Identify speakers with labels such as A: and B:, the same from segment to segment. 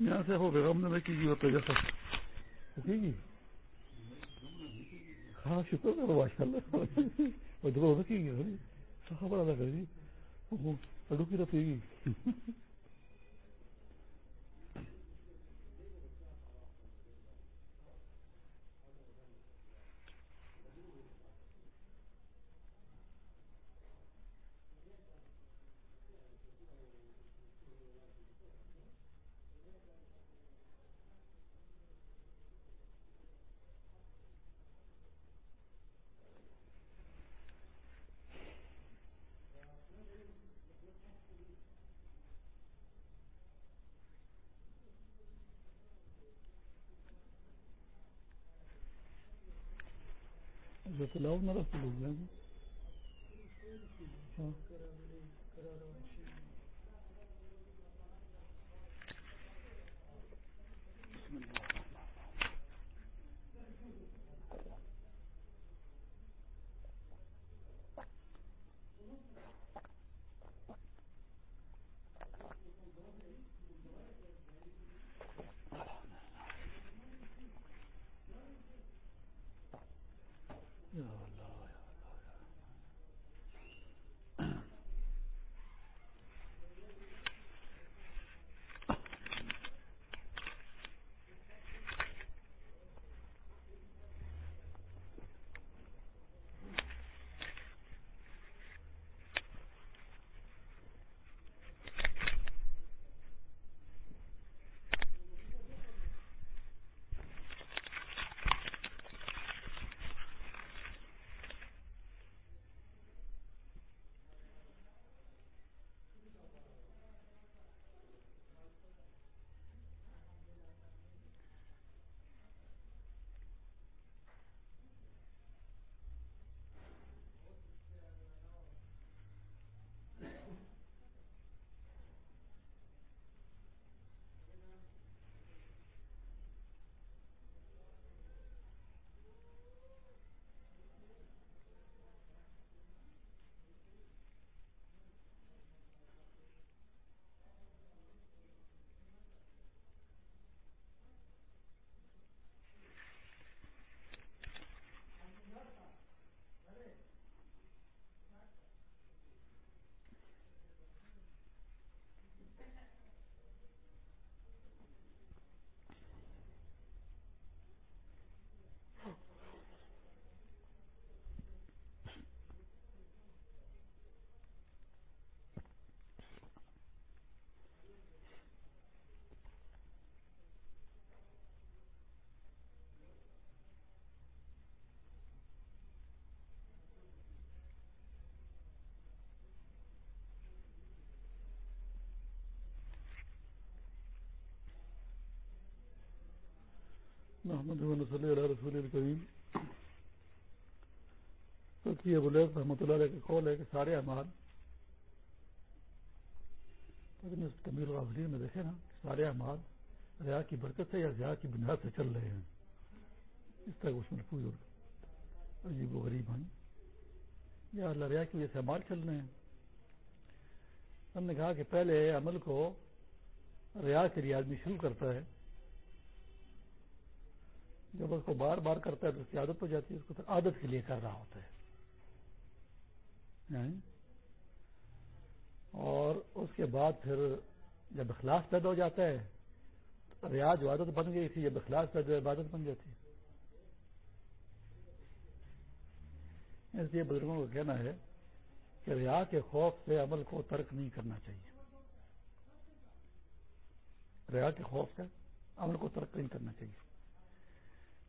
A: یہاں سے ہو گیا ہم نے میں کی ہوتا جیسا گی ہاں شکر کرو ماشاء اللہ وہ کی گی خبر ادا کر جی اڈو کی رکھے گی تلاؤ نہ محمد صلی اللہ رسول الکریم تقی ابو الحب رحمۃ اللہ علیہ کا قول ہے کہ سارے اعمال تمیر غافلین میں دیکھے نا، سارے اعمال ریا کی برکت سے یا ریا کی بنیاد سے چل رہے ہیں۔ اس طرح اس میں پوری عجیب و غریب ہیں۔ یا اللہ ریا کی وجہ سے اعمال چل رہے ہیں۔ ہم نے کہا کہ پہلے عمل کو ریا کے لیے آدمی شروع کرتا ہے۔ جب اس کو بار بار کرتا ہے تو اس کی عادت ہو جاتی ہے، اس کو پھر عادت کے لیے کر رہا ہوتا ہے۔ یعنی؟ اور اس کے بعد پھر جب اخلاص پیدا ہو جاتا ہے تو ریاض جو عادت بن گئی تھی، جب اخلاص پیدا عبادت بن جاتی ہے۔ اس لیے بزرگوں کو کہنا ہے کہ ریا کے خوف سے عمل کو ترک نہیں کرنا چاہیے۔ ریا کے خوف سے عمل کو ترک نہیں کرنا چاہیے۔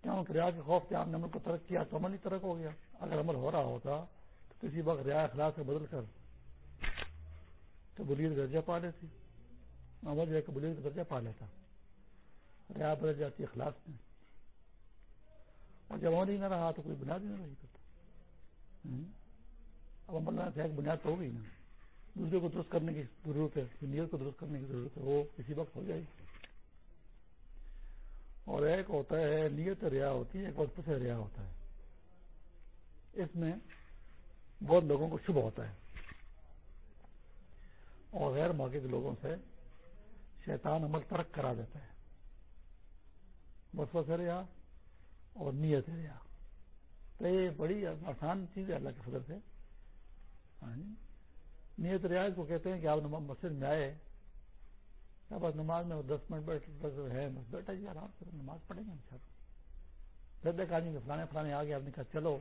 A: کیوں ریا کے خوف سے آپ نے عمل کو ترک کیا تو عمل ہی ترک ہو گیا۔ اگر عمل ہو رہا ہوتا تو کسی وقت ریا اخلاق سے بدل کر تو بلیت درجہ پا لیتی۔ عمل جو ہے کہ بلیت درجہ پا لیتا۔ ریا بدل جاتی اخلاق میں اور جب عمل ہی نہ رہا تو کوئی بنیاد ہی نہ رہی۔ کرتا اب عمل نہ ایک بنیاد تو ہو گئی نا۔ دوسرے کو درست کرنے کی ضرورت ہے، نیت کو درست کرنے کی ضرورت ہے، وہ کسی وقت ہو جائے گی۔ اور ایک ہوتا ہے نیت ریا ہوتی ہے، ایک وقت سے ریا ہوتا ہے۔ اس میں بہت لوگوں کو شبہ ہوتا ہے۔ اور غیر موقع کے لوگوں سے شیطان عمل ترک کرا دیتا ہے۔ بس ریا اور نیت ریا۔ تو یہ بڑی آسان چیز ہے اللہ کے فضل سے۔ ہاں جی۔ نیت ریاض کو کہتے ہیں کہ آپ مسجد میں آئے بس نماز میں دس منٹ بیٹھ ہے بس بیٹھا جی آرام سے نماز پڑھیں گے ان جب ایک آدمی فلانے فلانے آ گیا آپ نے کہا چلو،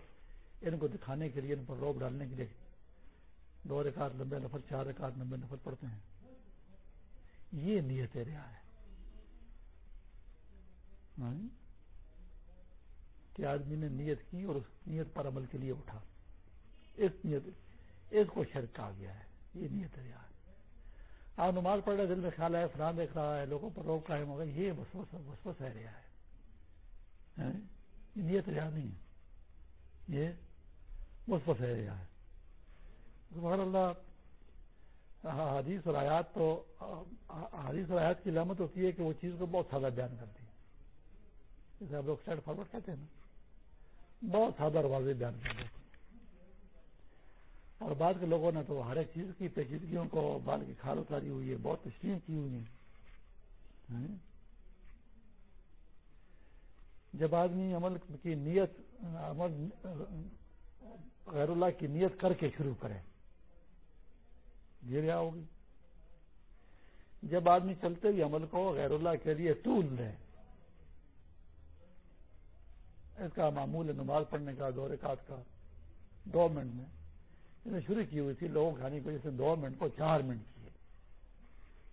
A: ان کو دکھانے کے لیے، ان پر روب ڈالنے کے لیے۔ دو رکعت لمبے نفر، چار رکعت لمبے نفر پڑتے ہیں۔ یہ نیت ریا ہے۔ ہاں جی؟ کہ آدمی نے نیت کی اور اس نیت پر عمل کے لیے اٹھا۔ اس نیت، اس کو شرک کہا گیا ہے۔ یہ نیت ریا ہے۔ آپ نماز پڑھ رہے دل میں خیال ہے فران دیکھ رہا ہے، لوگوں پر روک قائم ہوگا یہ بس بس ہے ریا ہے۔ یہ نیت نہیں ہے۔ یہ بس بس ہے ریا ہے۔ سبحان اللہ حدیث اور آیات تو حدیث اور آیات کی علامت ہوتی ہے کہ وہ چیز کو بہت سادہ بیان کرتی ہے۔ جیسے آپ لوگ سائڈ فارورڈ کہتے ہیں نا، بہت سادہ اور واضح بیان کر دیتے اور بعد کے لوگوں نے تو ہر ایک چیز کی، پیچیدگیوں کو، بال کی کھال اتاری ہوئی ہے، بہت تشریح کی ہوئی ہے ہاں؟ جب آدمی عمل کی نیت، عمل، غیر اللہ کی نیت کر کے شروع کرے، یہ ریا ہوگی۔ جب آدمی چلتے ہوئے عمل کو غیر اللہ کے لیے طول دے اس کا معمول ہے نماز پڑھنے کا، دو رکعت کا، دو منٹ میں نے شروع کی ہوئی تھی، لوگوں کھانے کی وجہ سے دو منٹ کو چار منٹ کیے۔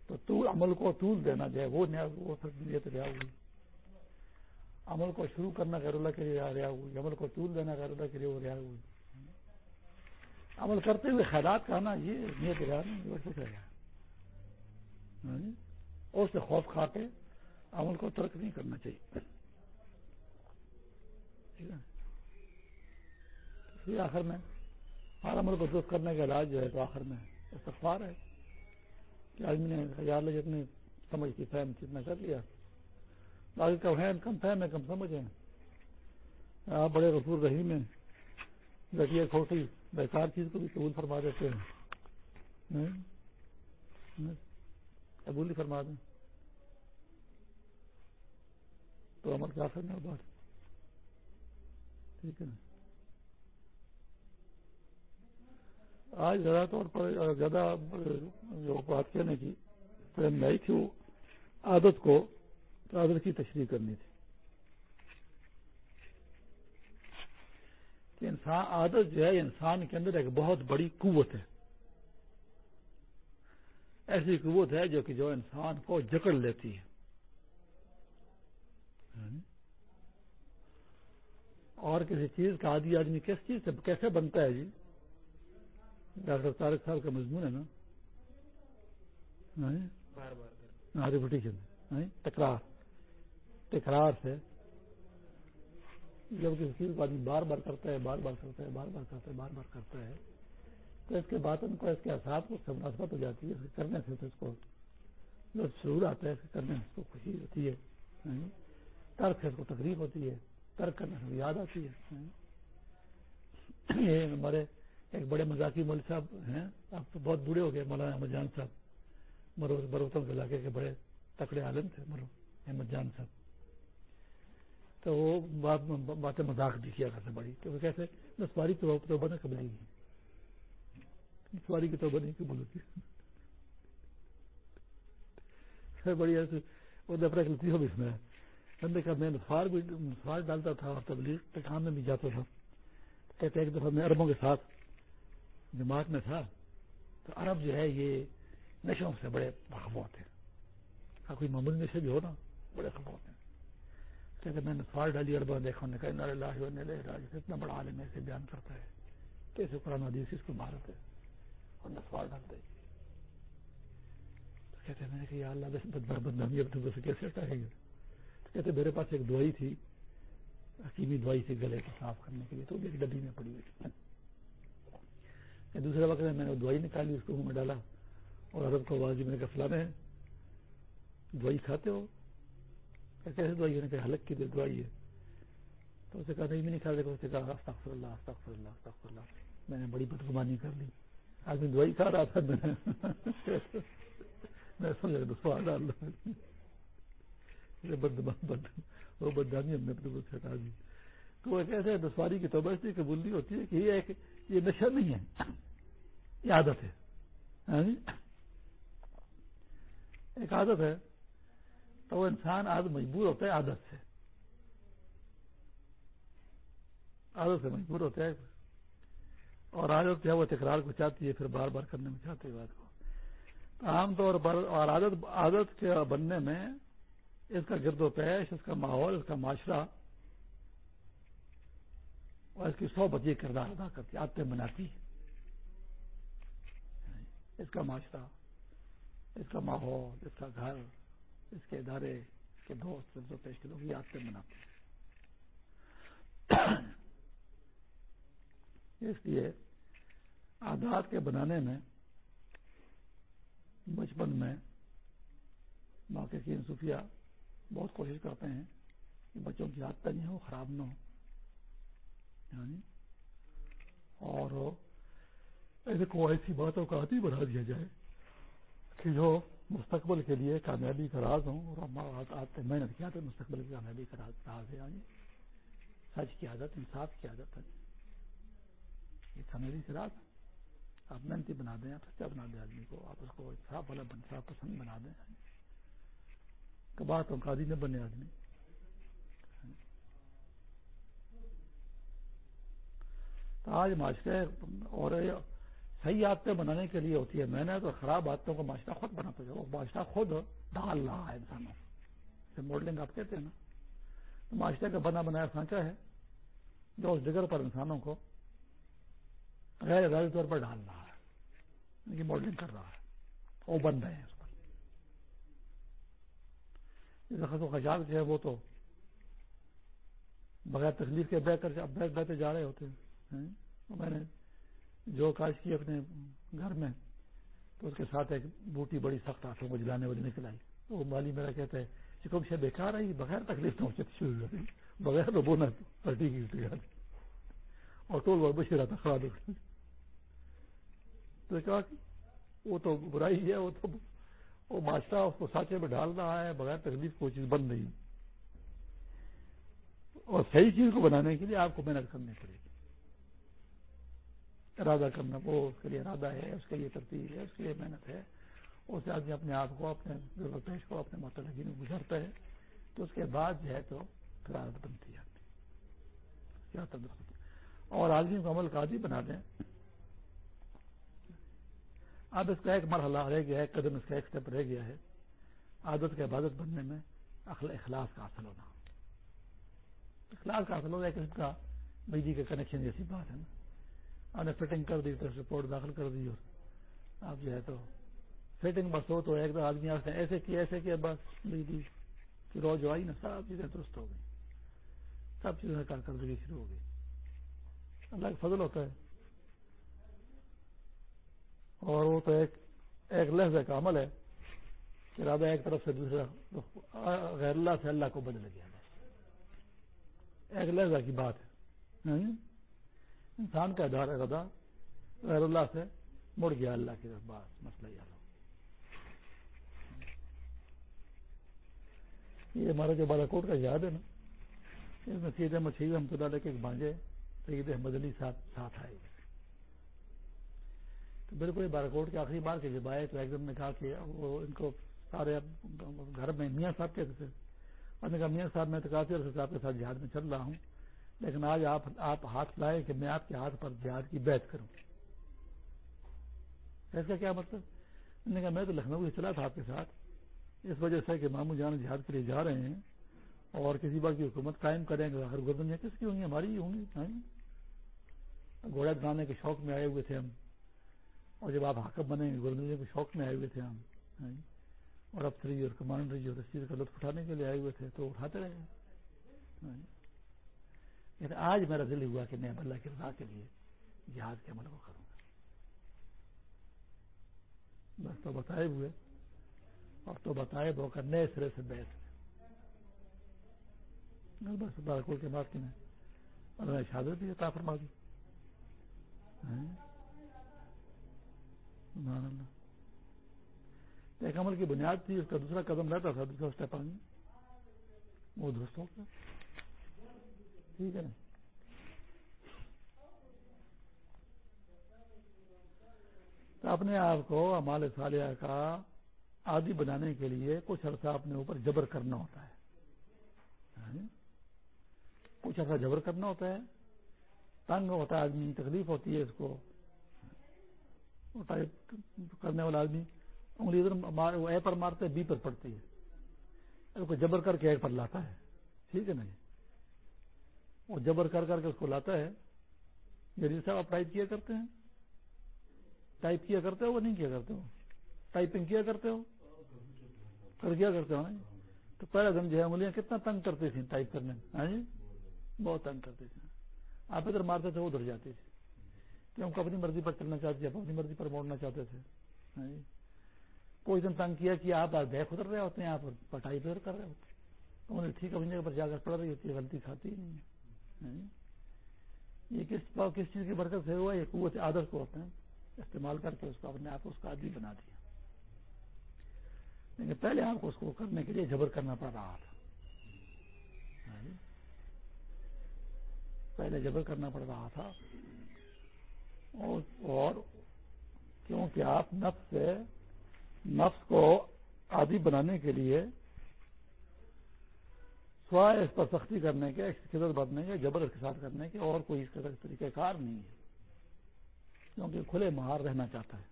A: تو طول عمل کو طول دینا جائے وہ نیا، وہ نیت رہا ہوئی عمل کو شروع کرنا غیر اللہ کے لیے رہا ہوئی عمل کو طول دینا غیر اللہ کے لیے وہ رہا ہوئی عمل کرتے ہوئے خیالات کا نا یہ نیت رہا نہیں ویسے رہا۔ ہاں جی؟ اور سے خوف کھا کے عمل کو ترک نہیں کرنا چاہیے۔ ٹھیک ہے؟ آخر میں ہر عمل کو درست کرنے کا علاج جو ہے تو آخر میں استغفار ہے۔ کہ آدمی نے خیال جتنی سمجھ کی فہم کتنا کر لیا۔ باقی کم ہے کم فہم ہے، کم سمجھ ہے۔ آپ بڑے غفور رحیم ہیں۔ گٹیا کھوٹی، بیکار چیز کو بھی قبول فرما دیتے ہیں۔ قبول ہی فرما دیں۔ تو عمل کیا کرنا بات۔ ٹھیک ہے۔ آج زیادہ طور پر زیادہ، جو بات کہنے کی نہیں تھی وہ عادت کو عادت کی تشریح کرنی تھی۔ کہ انسان، عادت جو ہے، انسان کے اندر ایک بہت بڑی قوت ہے۔ ایسی قوت ہے جو کہ جو انسان کو جکڑ لیتی ہے۔ اور کسی چیز کا آدھی آدمی کس چیز سے، کیسے بنتا ہے جی؟ ڈاکٹر طارق صاحب کا مضمون ہے نا؟ تکرار۔ تکرار سے جب کسی چیز کو آدمی بار بار کرتا ہے بار بار کرتا ہے بار بار کرتا ہے بار بار کرتا ہے تو اس کے باطن کو اس کے احساس کو مناسبت ہو جاتی ہے کرنے سے اس کو جو شرور آتا ہے کرنے سے اس کو خوشی ہوتی ہے ترک سے اس کو تکلیف ہوتی ہے ترک کرنے سے یاد آتی ہے یہ ہمارے ایک بڑے مذاقی مول صاحب ہیں آپ تو بہت بوڑھے ہو گئے، مولانا احمد جان صاحب مرو بروتم کے علاقے کے بڑے تکڑے عالم تھے احمد جان صاحب۔ تو وہ بات باتیں مذاق بھی کیا کرتے بڑی، تو وہ کیسے سواری تو توبہ نہ قبلے گی سواری کی توبہ نہیں قبول ہوتی۔ بڑی ایسے وہ اپنا ایک لطیفہ بھی سنا ہے نے کہا، میں سوار بھی سوار ڈالتا تھا اور تبلیغ کے کام میں بھی جاتا تھا۔ کہتے ایک دفعہ میں اربوں کے ساتھ جماعت میں تھا، تو عرب جو ہے یہ نشوں سے بڑے خبوت ہیں۔ کوئی معمول نشے بھی ہو نا، بڑے خبوت ہیں۔ کہتے میں نے سوال ڈالی اربا دیکھا نے کہا راج اتنا بڑا عالم ایسے بیان کرتا ہے۔ کیسے قرآن حدیث اس کو مہارت ہے۔ اور نہ سوال ڈالتے۔ تو کہتے میں نے کہا، یا اللہ، بس بدبر بدنامی اب تو کیسے ہٹائے گا تو کہتے میرے پاس ایک دوائی تھی، حکیمی دوائی تھی گلے کو صاف کرنے کے لیے، تو ایک ڈبی میں پڑی ہوئی تھی دوسرے وقت میں نے دوائی نکالی، اس کو منہ میں ڈالا اور عرب کو آواز میں نے کہا فلانے دوائی کھاتے ہو؟ کیسے دوائی؟ ہے کہ حلق کی دوائی ہے۔ تو اسے کہا، نہیں، میں نہیں کھا رہے اسے کہا، استغفر اللہ استغفر اللہ استغفر اللہ۔ میں نے بڑی بدگمانی کر لی۔ آدمی دوائی کھا رہا تھا، میں میں سمجھا سوال اللہ دسوا ڈال وہ بدنامی ہم نے اپنے ہٹا دی۔ تو وہ کہتے ہیں، دسواری کی توبہ اس لیے قبول نہیں ہوتی ہے کہ یہ ایک یہ نشہ نہیں ہے۔ یہ عادت ہے ایک عادت ہے، تو وہ انسان آج مجبور ہوتا ہے عادت سے۔ عادت سے مجبور ہوتا ہے۔ اور عادت جو ہے وہ تکرار کو چاہتی ہے، پھر بار بار کرنے میں چاہتے بات کو۔ عام طور پر اور عادت عادت کے بننے میں اس کا گرد و پیش، اس کا ماحول، اس کا معاشرہ اور اس کی سو بجے کردار ادا کرتی عادتیں بناتی اس کا معاشرہ، اس کا ماحول، اس کا گھر، اس کے ادارے، اس کے دوست پیش کے لوگ یہ عادتیں بناتے ہیں۔ اس لیے عادات کے بنانے میں بچپن میں موقع کی صوفیہ بہت کوشش کرتے ہیں کہ بچوں کی عادتیں نہیں ہو خراب نہ ہو یعنی اور ایسے کو ایسی باتوں کا عادی بنا دیا جائے کہ جو مستقبل کے لیے کامیابی کا راز ہوں اور آتے محنت کیا تو مستقبل کی کامیابی کا راز ہے یعنی سچ کی عادت، انصاف کی عادت ہے۔ یہ کامیابی سے راز۔ آپ محنتی بنا دیں، آپ سچا بنا دیں آدمی کو، آپ اس کو انصاف والا انصاف پسند بنا دیں۔ بات قادی نہ بنے آدمی۔ تو آج معاشرے اور صحیح عادتیں بنانے کے لیے ہوتی ہے محنت اور خراب عادتوں کو معاشرہ خود بناتا ہے وہ معاشرہ خود ڈال رہا ہے انسانوں سے ماڈلنگ آپ کہتے ہیں نا۔ تو معاشرے کا بنا بنایا سانچا ہے جو اس ڈگر پر انسانوں کو غیر اداری طور پر ڈال رہا ہے یعنی یہ ماڈلنگ کر رہا ہے، وہ بن رہے ہیں اس پر۔ و خشاک جو ہے وہ تو بغیر تکلیف کے بہ کر بہتے جا رہے ہوتے ہیں۔ میں نے جو کاش کی اپنے گھر میں، تو اس کے ساتھ ایک بوٹی بڑی سخت ہاتھوں کو جلانے والی نکل آئی۔ تو وہ مالی میرا کہتا ہے چکم سے بیکار آئی، بغیر تکلیف نہ شروع ہو گئی۔ بغیر تو بونا پلٹی کی اور ٹول وہ بشیرا تھا خراب تو کہا وہ تو برائی ہے، وہ تو وہ معاشرہ اس کو سانچے میں ڈال رہا ہے، بغیر تکلیف کوئی چیز بند نہیں۔ اور صحیح چیز کو بنانے کے لیے آپ کو محنت کرنی پڑے گی۔ ارادہ کرنا، وہ اس کے لیے ارادہ ہے، اس کے لیے ترتیب ہے، اس کے لیے محنت ہے۔ اس سے آدمی اپنے آپ کو، اپنے پیش کو، اپنے متعلقی میں گزرتا ہے۔ تو اس کے بعد جو ہے تو پھر عادت بنتی ہے۔ اور آدمی کو عمل کا عادی بنا دیں۔ اب اس کا ایک مرحلہ رہ گیا ہے، قدم اس کا ایک اسٹیپ رہ گیا ہے۔ عادت کے عبادت بننے میں اخلاص کا حاصل ہونا۔ اخلاص کا حاصل ہونا ایک قسم کا بجلی کا کنیکشن جیسی بات ہے نا۔ آپ نے فٹنگ کر دی، طرف رپورٹ داخل کر دی اور آپ جو ہے تو فٹنگ بس ہو تو ایک دم آدمی آتے ایسے کیا ایسے کیا بس بجلی کی روز آئی نا، سب چیزیں درست ہو گئی۔ سب چیزیں کارکردگی شروع ہو گئی۔ اللہ کا فضل ہوتا ہے۔ اور وہ تو ایک ایک لہجے کا عمل ہے کہ ارادہ ایک طرف سے دوسرا غیر اللہ سے اللہ کو بدل گیا ایک لہجہ کی بات ہے۔ انسان کا ادار ارادہ غیر اللہ سے مڑ گیا اللہ کی بات مسئلہ یہ یہ ہمارا جو بالا کوٹ کا یاد ہے نا، اس میں سید احمد شہید احمد اللہ کے ایک بانجے سید احمد علی ساتھ آئے۔ تو بالکل باراکوٹ کے آخری بار کے جب آئے، تو ایک دم نے کہا کہ وہ ان کو سارے گھر میں میاں صاحب کہتے تھے اور نے کہا میاں صاحب، میں تو کافی عرصے صاحب کے ساتھ جہاد میں چل رہا ہوں۔ لیکن آج آپ آپ ہاتھ لائے کہ میں آپ کے ہاتھ پر جہاد کی بیعت کروں۔ اس کا کیا مطلب؟ نے کہا میں تو لکھنؤ سے چلا تھا آپ کے ساتھ۔ اس وجہ سے کہ مامو جان جہاد کے لیے جا رہے ہیں اور کسی بات کی حکومت قائم کریں گے ہر گردن کس کی ہوں گی ہماری ہی ہوں ہاں گی جی۔ گھوڑا گانے کے شوق میں آئے ہوئے تھے ہم۔ اور جب آپ حاکم بنے گورنر کے شوق میں آئے ہوئے تھے ہم ہاں جی۔ اور افسری اور کمانڈری اور رسید کا لطف اٹھانے کے لیے آئے ہوئے تھے، تو اٹھاتے رہے۔ ہاں جی۔ لیکن آج میرا دل ہوا کہ میں اللہ کی رضا کے لیے جہاز کے عمل کو کروں گا۔ بس تو بتائے ہوئے اور تو بتائے وہ کر نئے سرے سے بیٹھ۔ بس بالکل کے بعد کی میں نے, نے شہادت بھی عطا فرما دی ہاں؟ ایک عمل کی بنیاد تھی اس کا دوسرا قدم رہتا تھا دوسرا اسٹیپ آگے وہ درست ہو گیا ٹھیک ہے نا؟ تو اپنے آپ کو امال سالیہ کا عادی بنانے کے لیے کچھ عرصہ اپنے اوپر جبر کرنا ہوتا ہے۔ ہاں جی؟ کچھ عرصہ جبر کرنا ہوتا ہے۔ تنگ ہوتا ہے آدمی، تکلیف ہوتی ہے اس کو۔ کرنے والا آدمی، انگلی ادھر اے پر مارتے، بی پر پڑتی ہے۔ اس کو جبر کر کے اے پر لاتا ہے۔ ٹھیک ہے نا جی؟ وہ جبر کر کر کے اس کو لاتا ہے۔ جی صاحب، آپ ٹائپ کیا کرتے ہیں؟ ٹائپ کیا کرتے ہو؟ وہ نہیں کیا کرتے ہو۔ ٹائپنگ کیا کرتے ہو؟ کر کیا کرتے ہو؟ ہاں جی۔ تو پہلے دن جو ہے انگلیاں کتنا تنگ کرتی تھیں ٹائپ کرنے میں۔ ہاں جی۔ بہت تنگ کرتی تھیں آپ ادھر مارتے تھے، وہ ادھر جاتی تھی کیونکہ اپنی مرضی پر چلنا چاہتے تھے اپنی مرضی پر موڑنا چاہتے تھے۔ ہاں جی۔ کوئی دن تنگ کیا کہ آپ بیک اتر رہے ہوتے ہیں، آپ پٹائی پہ کر رہے ہوتے ہیں۔ تو انہیں ٹھیک اپنی جگہ پر جا کر پڑ رہی ہوتی ہے، غلطی کھاتی ہی نہیں ہے۔ یہ کس کس چیز کی برکت سے ہوا؟ یہ قوت عادت کو ہوتے ہیں استعمال کر کے اس کو اپنے آپ کو اس کا عادی بنا دیا۔ لیکن پہلے آپ کو اس کو کرنے کے لیے جبر کرنا پڑ رہا تھا۔ پہلے جبر کرنا پڑ رہا تھا۔ اور کیونکہ آپ نفس سے نفس کو عادی بنانے کے لیے سوائے اس پر سختی کرنے کے خدمت بننے کے، جبر اس کے ساتھ کرنے کے، اور کوئی اس کا طریقہ کار نہیں ہے۔ کیونکہ کھلے مہار رہنا چاہتا ہے۔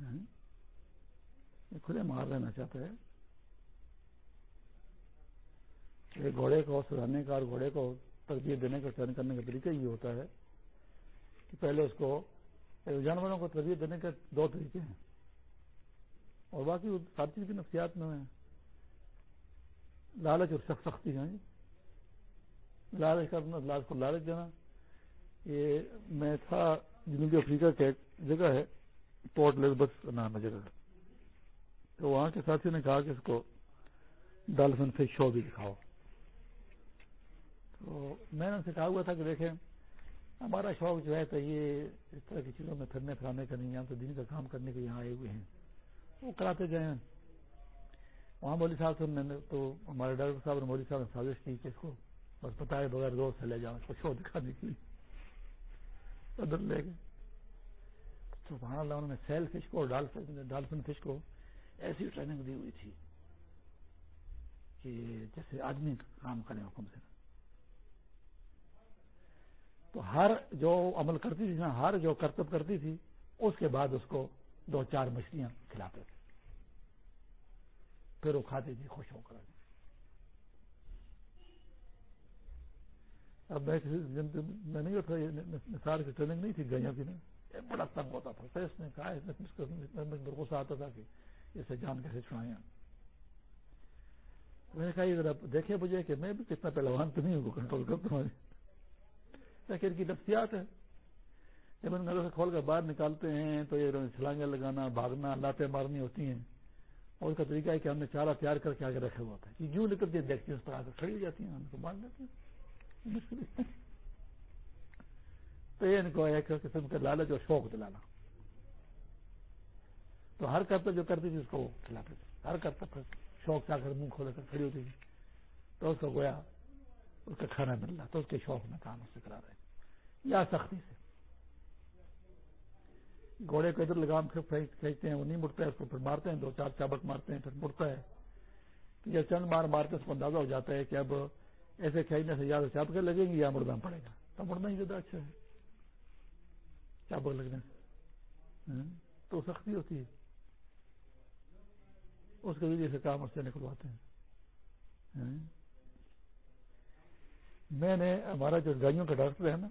A: ہاں؟ کھلے مہار رہنا چاہتا ہے۔ گھوڑے کو سدھارنے کا اور گھوڑے کو تربیت دینے کا چین کرنے کا طریقہ یہ ہوتا ہے کہ پہلے اس کو جانوروں کو تربیت دینے کے دو طریقے ہیں۔ اور باقی ہر چیز کی نفسیات میں لالچ اور سخت سختی ہیں لالچ کرنا، لالچ کو لالچ دینا۔ یہ میں تھا جنوبی افریقہ کے جگہ ہے، پورٹ لزبس کا نام ہے جگہ۔ تو وہاں کے ساتھی نے کہا کہ اس کو ڈالفن فش شو بھی دکھاؤ۔ تو میں نے ان سے کہا ہوا تھا کہ دیکھیں، ہمارا شوق جو ہے تو یہ اس طرح کی چیزوں میں پھرنے پھرانے کا نہیں، یہاں تو دن کا کام کرنے کے یہاں آئے ہوئے ہیں۔ وہ کراتے گئے وہاں مولوی صاحب سے میں نے تو ہمارے ڈاکٹر صاحب نے مولوی صاحب نے سازش کی کہ اس کو بس بتائے بغیر دوست سے لے جاؤ، اس کو شو دکھانے کے لیے۔ ادھر لے گئے۔ تو وہاں انہوں نے سیل فش کو ڈالفن فش کو ایسی ٹریننگ دی ہوئی تھی کہ جیسے آدمی کام کرے حکم سے۔ تو ہر جو عمل کرتی تھی نا ہر جو کرتب کرتی تھی، اس کے بعد اس کو دو چار مچھلیاں کھلاتے تھے۔ پھر وہ کھاتی تھی خوش ہو کر۔ اب میں میں نہیں تھا نثار کی ٹریننگ نہیں تھی گئیاں کی نہیں بڑا تنگ ہوتا تھا۔ اس نے کہا میرے کو آتا تھا کہ اسے جان کیسے چھڑائیں۔ میں نے کہا، یہ ذرا دیکھے مجھے کہ میں بھی کتنا پہلوان تو نہیں ہوں کنٹرول کرتا ہوں۔ ان کی نفسیات ہے جب ان نظر سے کھول کر باہر نکالتے ہیں تو یہ چھلانگیں لگانا، بھاگنا، لاتیں مارنی ہوتی ہیں۔ اور اس کا طریقہ ہے کہ ہم نے چارہ تیار کر کے آگے رکھا ہوا تھا کہ یوں نکل کے دیکھتی ہیں اس پر آ کر کھڑی ہو جاتی ہیں، ان کو مار دیتے ہیں۔ تو یہ ان کو ایک قسم کا لالچ اور شوق دلانا۔ تو ہر کرتب جو کرتی تھی، اس کو کھلاتے تھے۔ ہر کرتب شوق سے آ کر منہ کھولے کر کھڑی ہوتی تھی۔ تو اس کو گویا اس کا کھانا مل رہا تو اس کے شوق میں کام اس سے کرا رہے یا سختی سے۔ گھوڑے کو ادھر لگام کھینچتے ہیں، وہ نہیں مڑتا ہے، اس کو پھر مارتے ہیں، دو چار چابک مارتے ہیں، پھر مڑتا ہے۔ جب چند مار مارتے اس کو اندازہ ہو جاتا ہے کہ اب ایسے کھینچنے سے زیادہ چابکے لگیں گی یا مردہ پڑے گا؟ تو مڑنا ہی زیادہ اچھا ہے۔ چابک لگنے سے۔ ہاں؟ تو سختی ہوتی ہے۔ اس کے ذریعے سے کام اس سے نکلواتے ہیں۔ ہاں؟ میں نے ہمارا جو گائیوں کا ڈاکٹر ہے نا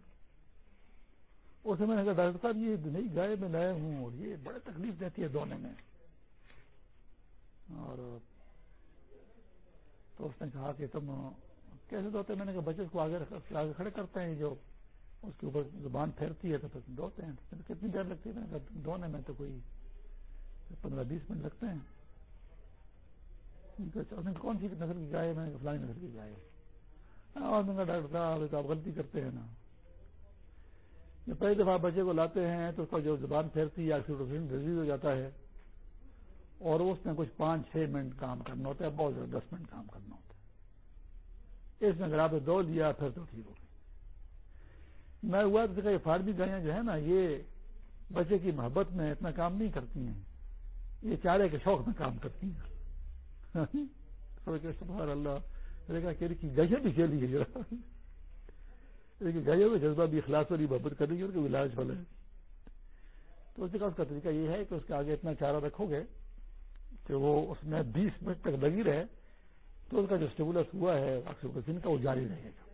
A: اسے میں نے کہا، ڈاکٹر صاحب، یہ نئی گائے میں لایا ہوں اور یہ بڑے تکلیف دیتی ہے دونے میں۔ اور تو اس نے کہا کہ تم کیسے دوتے؟ میں نے کہا، بچے کو آگے آگے کھڑے کرتے ہیں، جو اس کے اوپر زبان پھیرتی ہے تو پھر دوتے ہیں۔ کتنی دیر لگتی ہے؟ میں نے کہا، دونے میں تو کوئی پندرہ بیس منٹ لگتے ہیں۔ کون سی نسل کی گائے میں نے فلانی نسل کی گائے اور میں نے کہا، ڈاکٹر صاحب، آپ غلطی کرتے ہیں نا۔ جب پہلی دفعہ بچے کو لاتے ہیں تو اس کا جو زبان پھیرتی ہے ریلیز ہو جاتا ہے۔ اور اس میں کچھ پانچ، چھ منٹ کام کرنا ہوتا ہے، بہت زیادہ دس منٹ کام کرنا ہوتا ہے۔ اس میں اگر آپ نے دو لیا، پھر تو ٹھیک ہو گئی۔ میں ہوا تو فارمی گائیاں جو ہے نا، یہ بچے کی محبت میں اتنا کام نہیں کرتی ہیں۔ یہ چارے کے شوق میں کام کرتی ہیں۔ اللہ۔ گائے بھی کھیلی ہے لیکن گائے کا جذبہ بھی اخلاص والی محبت کریں گی اور علاج والا ہے۔ تو اس کا اس کا طریقہ یہ ہے کہ اس کے آگے اتنا چارہ رکھو گے کہ وہ اس میں بیس منٹ تک لگی رہے تو اس کا جو اسٹیبولس ہوا ہے آکسیجن کا، وہ جاری رہے گا۔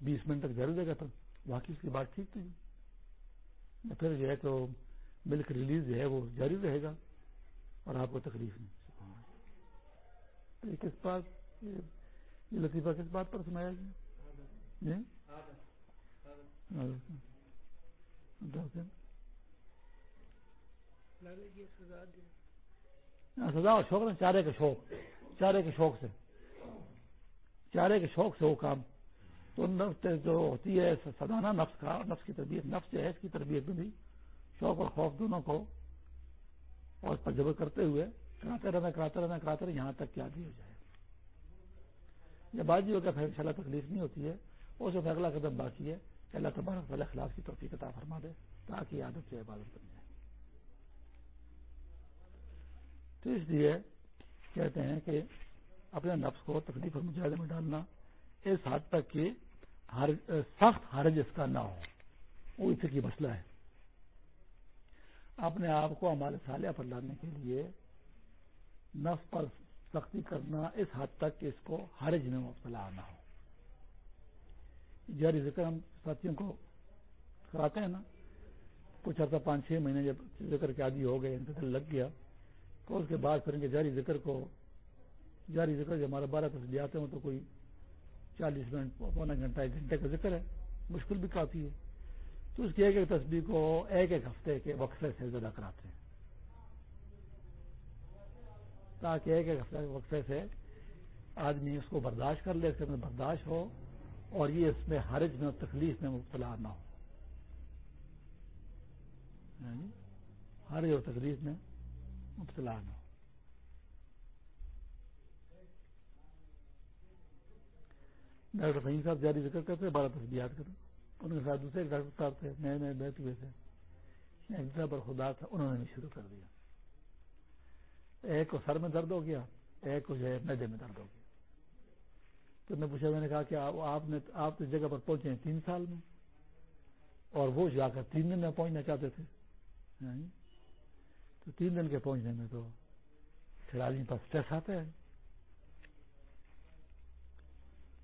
A: بیس منٹ تک جاری رہے گا تو باقی اس کی بات ٹھیک تھی پھر جو ہے تو ملک ریلیز جو ہے وہ جاری رہے گا اور آپ کو تکلیف نہیں۔ کس بات، یہ لطیفہ کس بات پر سنایا گیا؟ جی؟ جی؟ سزا اور شوق نا، چارے کے شوق، چارے کے شوق سے۔ چارے کے شوق سے وہ کام۔ تو نفس جو ہوتی ہے سدانا نفس کا، نفس کی تربیت، نفس جو ہے، اس کی تربیت میں بھی شوق اور خوف دونوں کو اور تجربہ کرتے ہوئے کراتے رہنا کراتے رہنا کراتے رہنا، یہاں تک کیا بھی ہو جائے۔ یا بازی ہو گیا پھر انشاء تکلیف نہیں ہوتی ہے۔ اس میں اگلا قدم باقی ہے کہ اللہ تبارک والا خلاف کی توفیق عطا فرما دے تاکہ عادت سے عبادت بن جائے۔ تو اس لیے کہتے ہیں کہ اپنے نفس کو تکلیف اور مجاہدے میں ڈالنا اس حد تک کہ سخت حرج اس کا نہ ہو۔ وہ اس کی مسئلہ ہے۔ اپنے آپ کو ہمارے سالیہ پر لانے کے لیے نفس پر سختی کرنا اس حد تک کہ اس کو حرج میں مبتلا آنا ہو۔ جاری ذکر ہم ساتھیوں کو کراتے ہیں نا۔ کچھ عرصہ پانچ چھ مہینے جب ذکر کے عادی ہو گئے ان دل لگ گیا۔ تو اس کے بعد پھر ان کے جاری ذکر کو، جاری ذکر جو ہمارا بارہ تصدیاتے ہوں تو کوئی چالیس منٹ، پونا گھنٹہ، ایک گھنٹے کا ذکر ہے۔ مشکل بھی کافی ہے۔ تو اس کی ایک ایک تصویر کو ایک ایک ہفتے کے وقفے سے زیادہ کراتے ہیں۔ تاکہ ایک ایک ہفتے کے وقفے سے آدمی اس کو برداشت کر لے، اس کے اندر برداشت ہو۔ اور یہ اس میں حرج میں اور تکلیف میں مبتلا نہ ہو۔ ہاں جی؟ حرج اور تکلیف میں مبتلا نہ ہو۔ ڈاکٹر فہیم صاحب جاری ذکر کرتے بارہ تصدیات کرتے ان کے ساتھ دوسرے ڈاکٹر صاحب تھے، نئے نئے بیٹھ ہوئے تھے۔ ایک پر خدا تھا، انہوں نے بھی شروع کر دیا۔ ایک کو سر میں درد ہو گیا، ایک کو جو ہے میدے میں درد ہو گیا۔ تو میں پوچھا، میں نے کہا کہ آپ نے، آپ اس جگہ پر پہنچے ہیں تین سال میں، اور وہ جا کر تین دن میں پہنچنا چاہتے تھے۔ تو تین دن کے پہنچنے میں تو آدمی پر اسٹریس آتا ہے۔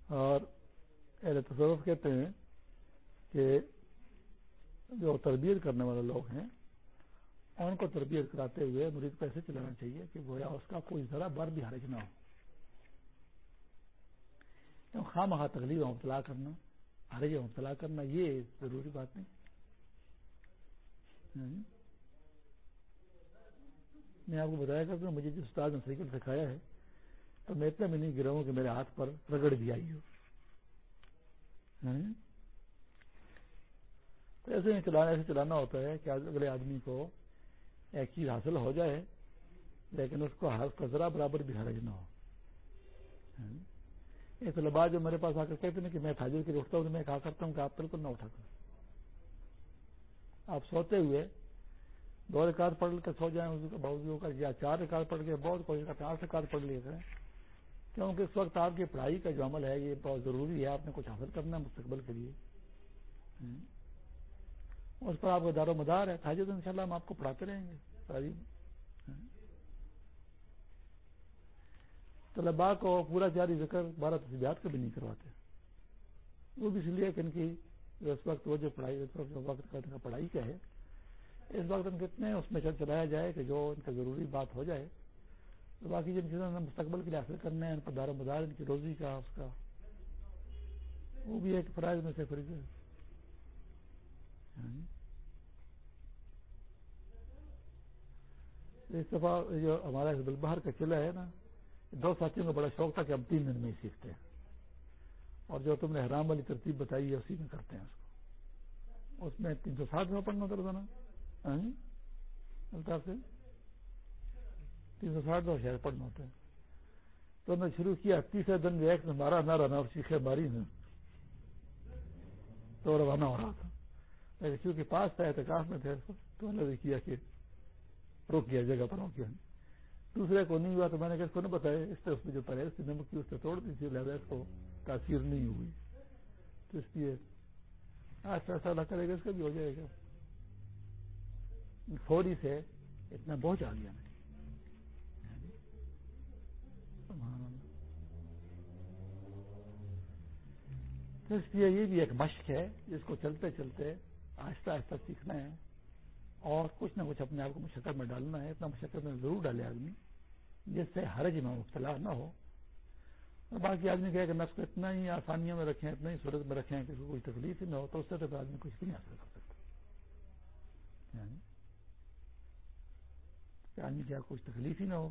A: اور اہل تصوف کہتے ہیں کہ جو تربیت کرنے والے لوگ ہیں، ان کو تربیت کراتے ہوئے مریض کو ایسے چلانا چاہیے کہ گویا اس کا کوئی ذرا بار بھی حرج نہ ہو۔ خواہ مخواہ تکلیف مبتلا کرنا حرج مبتلا کرنا، یہ ضروری بات نہیں۔ ہاں جی۔ میں آپ کو بتایا کرتا ہوں، مجھے جس استاد نے سائیکل سکھایا ہے، تو میں اتنا بھی نہیں گرا ہوں کہ میرے ہاتھ پر رگڑ بھی آئی ہو۔ ہاں جی۔ تو ایسے چلانا ایسے چلانا ہوتا ہے کہ اگلے آدمی کو ایک چیز حاصل ہو جائے، لیکن اس کو کا ذرا برابر بھی حرج نہ ہو۔ ہاں جی۔ یہ طلبا جو میرے پاس آ کر کہتے ہیں کہ میں فاجر کے اٹھتا ہوں میں کہا کرتا ہوں کہ آپ بالکل نہ اٹھا کر آپ سوتے ہوئے دو ریکارڈ پڑھ کر سو جائیں باوجود کا یا چار ریکارڈ پڑھ کے بہت کوئی چار ریکارڈ پڑھ لیے کریں۔ کیونکہ اس وقت آپ کی پڑھائی کا جو عمل ہے، یہ بہت ضروری ہے، آپ نے کچھ حاصل کرنا ہے مستقبل کے لیے۔ اس پر آپ کا دار و مدار ہے تاجد ان شاء اللہ ہم آپ کو پڑھاتے رہیں گے۔ تعلیم طلبا کو پورا جاری ذکر بارہ تجزیات کا بھی نہیں کرواتے۔ وہ بھی اس لیے کہ ان کی اس وقت وہ جو پڑھائی وقت کا پڑھائی کا ہے، اس وقت ان کتنے اس میں چلایا جائے کہ جو ان کا ضروری بات ہو جائے۔ تو باقی جن چیزوں نے مستقبل کے لیے حاصل کرنے ہیں ان پر دار و مدار، ان کی روزی کا، اس کا، وہ بھی ایک فرائض میں سے فریض ہے۔ ہاں۔ اس دفعہ جو ہمارا حزب البہر کا قلعہ ہے نا۔ دو ساتھیوں کا بڑا شوق تھا کہ ہم تین دن میں ہی سیکھتے ہیں۔ اور جو تم نے حرام والی ترتیب بتائی ہے، اسی میں کرتے ہیں اس کو۔ اس میں تین سو ساٹھ روپئے پڑھنا ہوتا نا ہاں جی؟ الطاف سے تین سو ساٹھ روپئے شاید پڑھنا ہوتا ہے۔ تو میں شروع کیا، تیسرے دن ایک نے مارا نہ رہنا اور سیکھے ماری نے تو روانہ ہو رہا تھا۔ کیونکہ پاس تھا احتکاف میں تھے، تو اللہ نے کیا کہ روک کیا جگہ پر روک کیا دوسرے کو نہیں ہوا تو میں نے اس کو نہیں بتایا اس طرح اس میں جو پہلے تھی، نمک کی اس نے توڑ دی تھی، لہٰذا اس کو تاثیر نہیں ہوئی۔ تو اس لیے آج پیسہ اللہ کرے گا، اس کا بھی ہو جائے گا۔ فوری سے اتنا بہت آ گیا تو اس لیے یہ بھی ایک مشق ہے، جس کو چلتے چلتے آہستہ آہستہ سیکھنا ہے۔ اور کچھ نہ کچھ اپنے آپ کو مشقت میں ڈالنا ہے، اتنا مشقت میں ضرور ڈالے آدمی، جس سے حرج میں مبتلا نہ ہو۔ اور باقی آدمی کہے کہ نفس کو اتنا ہی آسانیوں میں رکھیں، اتنا ہی صورت میں رکھیں کہ کوئی تکلیف ہی نہ ہو، تو اس سے تو آدمی کچھ بھی نہیں حاصل کر سکتا۔ یعنی کہ آدمی کیا کچھ تکلیف ہی نہ ہو،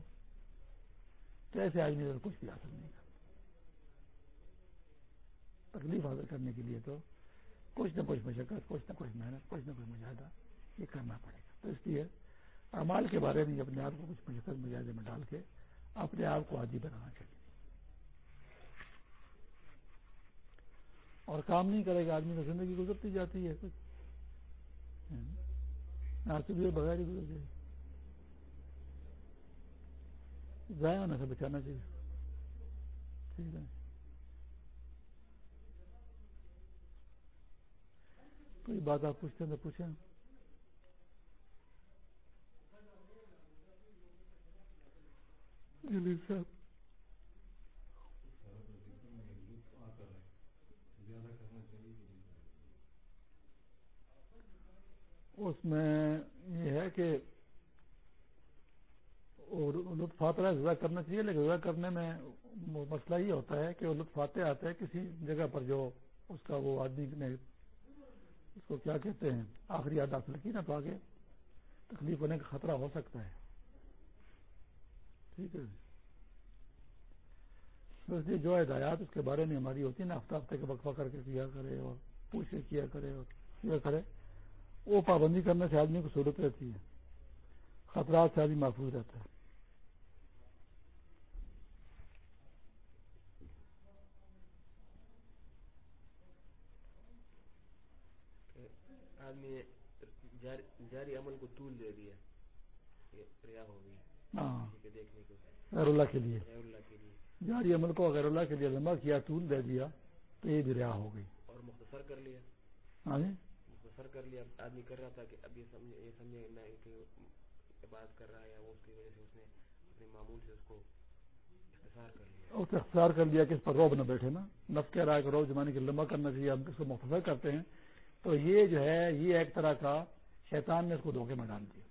A: تو ایسے آدمی کچھ بھی حاصل نہیں کرتا۔ تکلیف حاصل کرنے کے لیے تو کچھ نہ کچھ مشقت، کچھ نہ کچھ محنت، کچھ نہ کچھ مجاہدہ۔ یہ کرنا پڑے گا۔ تو اس لیے امال کے بارے میں اپنے آپ کو کچھ مشقت مجاہدے میں ڈال کے اپنے آپ کو عادی بنانا چاہیے۔ اور کام نہیں کرے گا، آدمی تو زندگی گزرتی جاتی ہے۔ کچھ بغیر ہی گزر جائے ضائع ہونے سے بچانا چاہیے۔ ٹھیک ہے کوئی بات آپ پوچھتے ہیں تو پوچھیں۔ صاحب اس میں یہ ہے کہ لطف آتا ہے کرنا چاہیے، لیکن رضا کرنے میں مسئلہ یہ ہوتا ہے کہ وہ لطف آتے آتے کسی جگہ پر جو اس کا وہ آدمی نے اس کو کیا کہتے ہیں، آخری یاد حاصل کی نا، تو آگے تکلیف ہونے کا خطرہ ہو سکتا ہے۔ ٹھیک ہے۔ بس یہ جو ہدایات اس کے بارے میں ہماری ہوتی ہے نا ہفتہ ہفتے کے وقفہ کر کے کیا کرے اور پوچھ کے کیا کرے اور کیا کرے وہ پابندی کرنے سے آدمی کو ضرورت رہتی ہے۔ خطرات سے آدمی محفوظ رہتا ہے۔
B: آدمی جاری عمل کو طول دے دیا۔ ریا ہو گئی۔
A: ہاں۔ غیر اللہ کے لیے۔ جاری عمل کو غیر اللہ کے لیے لمبا کیا طول دے دیا تو یہ بھی ریا ہو گئی۔
B: اور مختصر کر لیا۔
A: ہاں جی؟
B: مختصر کر لیا۔ آدمی کر رہا تھا کہ اب یہ سمجھے کہ بات کر رہا ہے یا وہ اس کی وجہ سے اس نے اپنے معمول سے اس کو اختصار کر لیا۔
A: اس اختصار کر لیا کہ اس پر روب نہ بیٹھے نا۔ نف کہہ رہا ہے کہ روب زمانے کے لمبا کرنا چاہیے ہم اس کو مختصر کرتے ہیں۔ تو یہ جو ہے یہ ایک طرح کا شیطان نے اس کو دھوکے میں ڈال دیا۔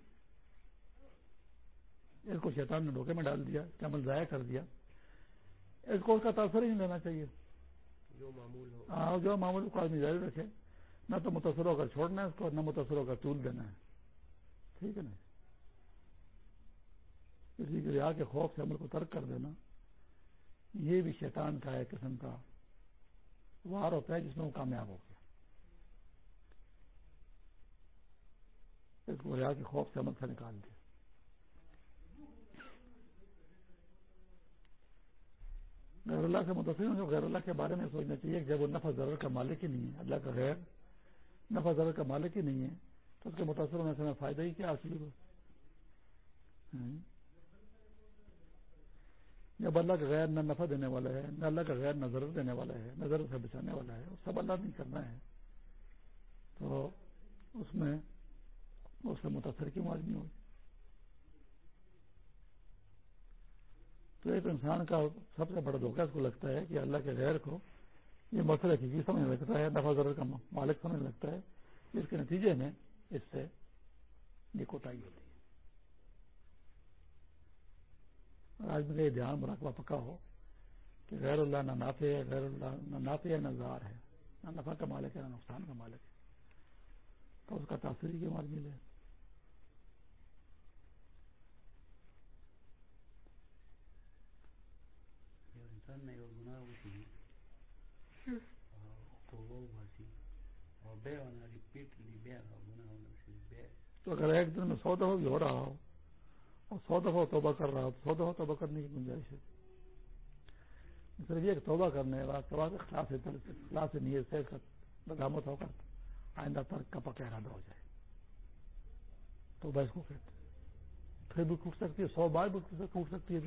A: اس کو شیطان نے دھوکے میں ڈال دیا عمل ضائع کر دیا۔ اس کو اس کا تاثر ہی نہیں لینا چاہیے۔
B: جو معمول ہو۔
A: ہاں جو معمول کو آدمی جاری رکھے نہ تو متاثر ہو کر چھوڑنا ہے اس کو نہ متاثر ہو کر طول دینا ہے۔ ٹھیک ہے نا؟ کسی کے ریا کے خوف سے عمل کو ترک کر دینا یہ بھی شیطان کا ایک قسم کا وار ہوتا ہے جس میں وہ کامیاب ہو گیا۔ اس کو ریا کے خوف سے عمل سے نکال دیا۔ غیر اللہ سے متاثر ہوں غیر اللہ کے بارے میں سوچنا چاہیے کہ جب وہ نفع ضرور کا مالک ہی نہیں ہے، اللہ کا غیر نفع ضرور کا مالک ہی نہیں ہے، تو اس کے متاثر ہونے سے میں فائدہ ہی کیا حاصل ہو ہاں۔ جب اللہ کا غیر نہ نفع دینے والا ہے، نہ اللہ کا غیر نہ ضرور دینے والا ہے، نہ ضرور سے بچانے والا ہے، وہ سب اللہ نہیں کرنا ہے، تو اس میں اس سے متاثر کیوں آدمی ہو تو ایک انسان کا سب سے بڑا دھوکہ اس کو لگتا ہے کہ اللہ کے غیر کو یہ مسئلہ کی سمجھ لگتا ہے دفاع ضرور کا مالک سمجھ لگتا ہے اس کے نتیجے میں اس سے یہ کوتاہی ہوتی ہے۔ آدمی کا دھیان مراقبہ پکا ہو کہ غیر اللہ نہ نافع ہے، غیر اللہ نہ نافع ہے، نہ زار ہے۔ نہ نفع کا مالک ہے، نہ نقصان کا مالک ہے۔ تو اس کا تاثری کیوں آدمی لے
C: انسان میں گناہ ہوتی ہے توبہ باسی
A: تو اگر ایک دن میں سو دفعہ بھی ہو رہا ہو اور سو دفعہ توبہ کر رہا ہو تو سو دفعہ توبہ کرنے کی گنجائش ہے۔ صرف یہ توبہ کرنے کے بعد خلاص خلاص نیت سے بدامت ہو کر آئندہ ترک کا پکا ارادہ ہو جائے۔ تو بس کو کہتے پھر بھی ٹوٹ سکتی ہے سو بار بھی ٹوٹ سکتی ہے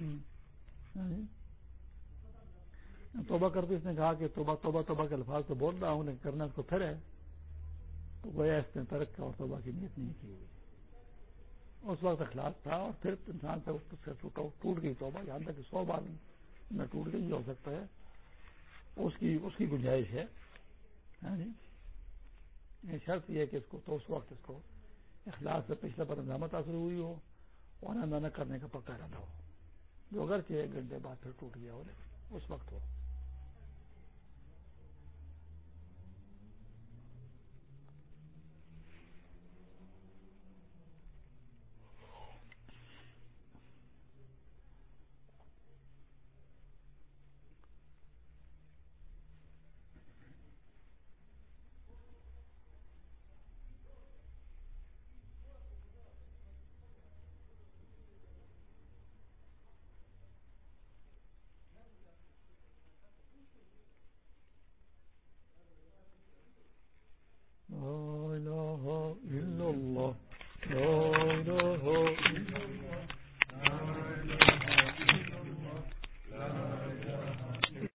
A: توبہ کرتے اس نے کہا کہ توبہ توبہ توبہ کے الفاظ تو بول رہا ہوں، لیکن کرنا اس کو پھر ہے۔ تو گویا اس نے ترک کا اور توبہ کی نیت نہیں کی ہوئی۔ اس وقت اخلاق تھا اور پھر انسان سے ٹوٹ گئی توبہ۔ یہاں تک سو بار میں ٹوٹ گئی ہو سکتا ہے۔ اس کی اس کی گنجائش ہے۔ ہاں جی؟ شرط یہ ہے کہ اس کو، تو اس وقت اس کو اخلاق سے پچھلے پر نظامت حاصل ہوئی ہو اور نہ کرنے کا پکا ارادہ ہو۔ جو اگرچہ ایک گھنٹے بعد پھر ٹوٹ گیا ہو اس وقت ہو۔